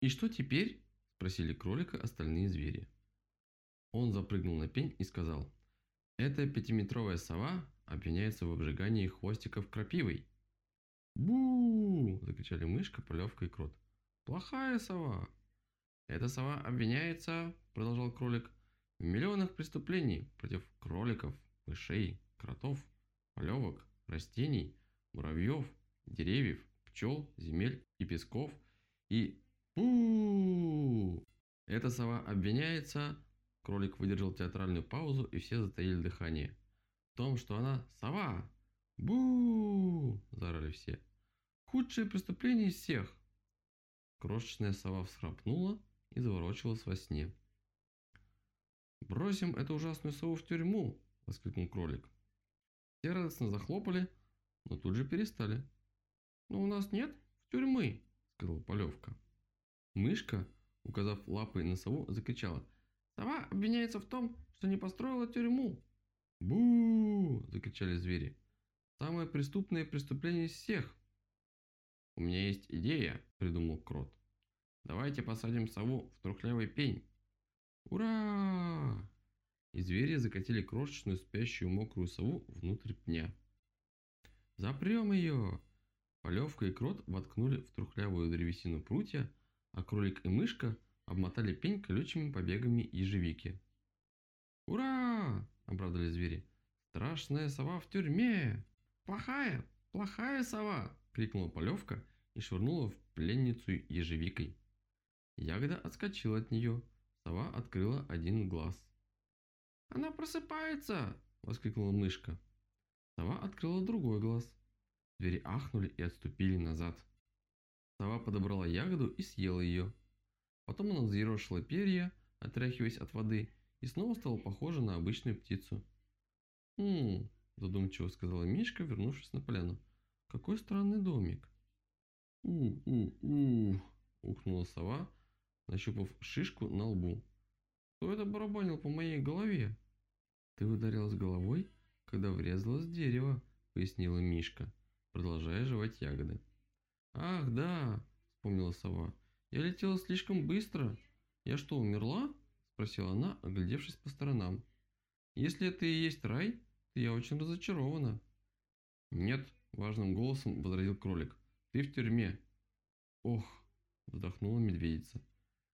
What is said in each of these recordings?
«И что теперь?» – спросили кролика остальные звери. Он запрыгнул на пень и сказал, «Эта пятиметровая сова обвиняется в обжигании хвостиков крапивой». «Бу!» – закричали мышка, полевка и крот. «Плохая сова!» «Эта сова обвиняется, – продолжал кролик, – в миллионах преступлений против кроликов, мышей, кротов, полевок, растений, муравьев, деревьев, пчел, земель и песков и Бу! Эта сова обвиняется... Кролик выдержал театральную паузу, и все затаили дыхание. В том, что она сова. Бу! Заорали все. Худшее преступление из всех. Крошечная сова всхрапнула и заворочилась во сне. «Бросим эту ужасную сову в тюрьму!» – воскликнул кролик. Все радостно захлопали, но тут же перестали. «Но у нас нет тюрьмы!» – сказала Полевка. Мышка, указав лапой на сову, закричала. «Сова обвиняется в том, что не построила тюрьму!» бу закричали звери. «Самое преступное преступление из всех!» «У меня есть идея!» – придумал крот. «Давайте посадим сову в трухлявый пень!» «Ура!» И звери закатили крошечную спящую мокрую сову внутрь пня. «Запрем ее!» Полевка и крот воткнули в трухлявую древесину прутья, а кролик и мышка обмотали пень колючими побегами ежевики. «Ура!» – обрадовали звери. «Страшная сова в тюрьме!» «Плохая! Плохая сова!» – крикнула Полевка и швырнула в пленницу ежевикой. Ягода отскочила от нее. Сова открыла один глаз. «Она просыпается!» – воскликнула мышка. Сова открыла другой глаз. Звери ахнули и отступили назад. Сова подобрала ягоду и съела ее. Потом она взъерошила перья, отряхиваясь от воды, и снова стала похожа на обычную птицу. «Хм...» – задумчиво сказала Мишка, вернувшись на поляну. «Какой странный домик!» «У-у-у!» – ухнула сова, нащупав шишку на лбу. «Кто это барабанил по моей голове?» «Ты ударилась головой, когда врезалась в дерево», – пояснила Мишка, продолжая жевать ягоды. «Ах, да!» – вспомнила сова. «Я летела слишком быстро. Я что, умерла?» – спросила она, оглядевшись по сторонам. «Если это и есть рай, то я очень разочарована». «Нет», – важным голосом возразил кролик. «Ты в тюрьме». «Ох!» – вздохнула медведица.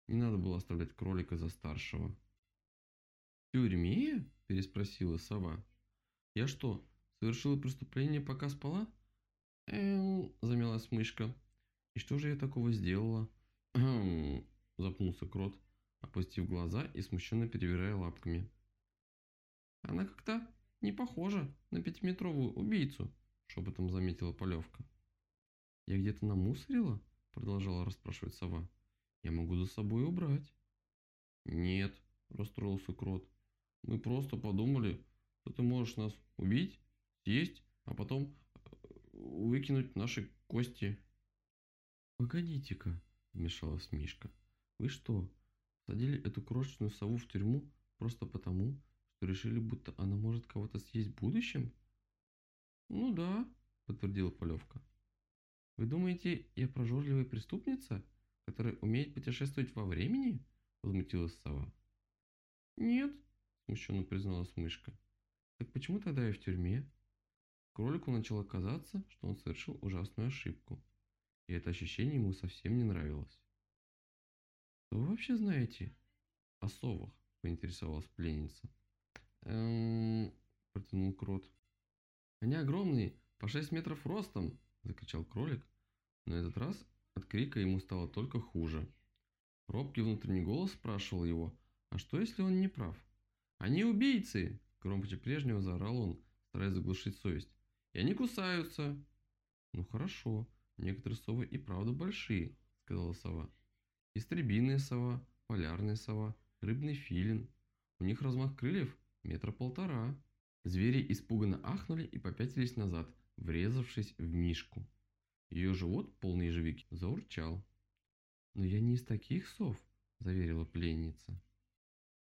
Не надо было оставлять кролика за старшего. «В тюрьме?» – переспросила сова. «Я что, совершила преступление, пока спала?» «Эм...» – замялась мышка. «И что же я такого сделала?» «Эм...» – запнулся крот, опустив глаза и смущенно перебирая лапками. «Она как-то не похожа на пятиметровую убийцу», – шепотом заметила Полевка. «Я где-то намусорила?» – продолжала расспрашивать сова. «Я могу за собой убрать». «Нет», – расстроился крот. «Мы просто подумали, что ты можешь нас убить, съесть, а потом выкинуть наши кости. Погодите-ка, вмешалась Мишка. Вы что, садили эту крошечную сову в тюрьму просто потому, что решили, будто она может кого-то съесть в будущем? Ну да, подтвердила Полевка. Вы думаете, я прожорливая преступница, которая умеет путешествовать во времени? Возмутилась сова. Нет, смущенно призналась мышка. Так почему тогда я в тюрьме? Кролику начало казаться, что он совершил ужасную ошибку, и это ощущение ему совсем не нравилось. «Что вы вообще знаете о совах?» – поинтересовалась пленница. «Эм...» – протянул крот. «Они огромные, по 6 метров ростом!» – закричал кролик, но этот раз от крика ему стало только хуже. Робкий внутренний голос спрашивал его, а что если он не прав? «Они убийцы!» – громче прежнего заорал он, стараясь заглушить совесть. И они кусаются. Ну хорошо, некоторые совы и правда большие, сказала сова. Истребиная сова, полярная сова, рыбный филин. У них размах крыльев метра полтора. Звери испуганно ахнули и попятились назад, врезавшись в мишку. Ее живот, полный ежевики, заурчал. «Но я не из таких сов», – заверила пленница.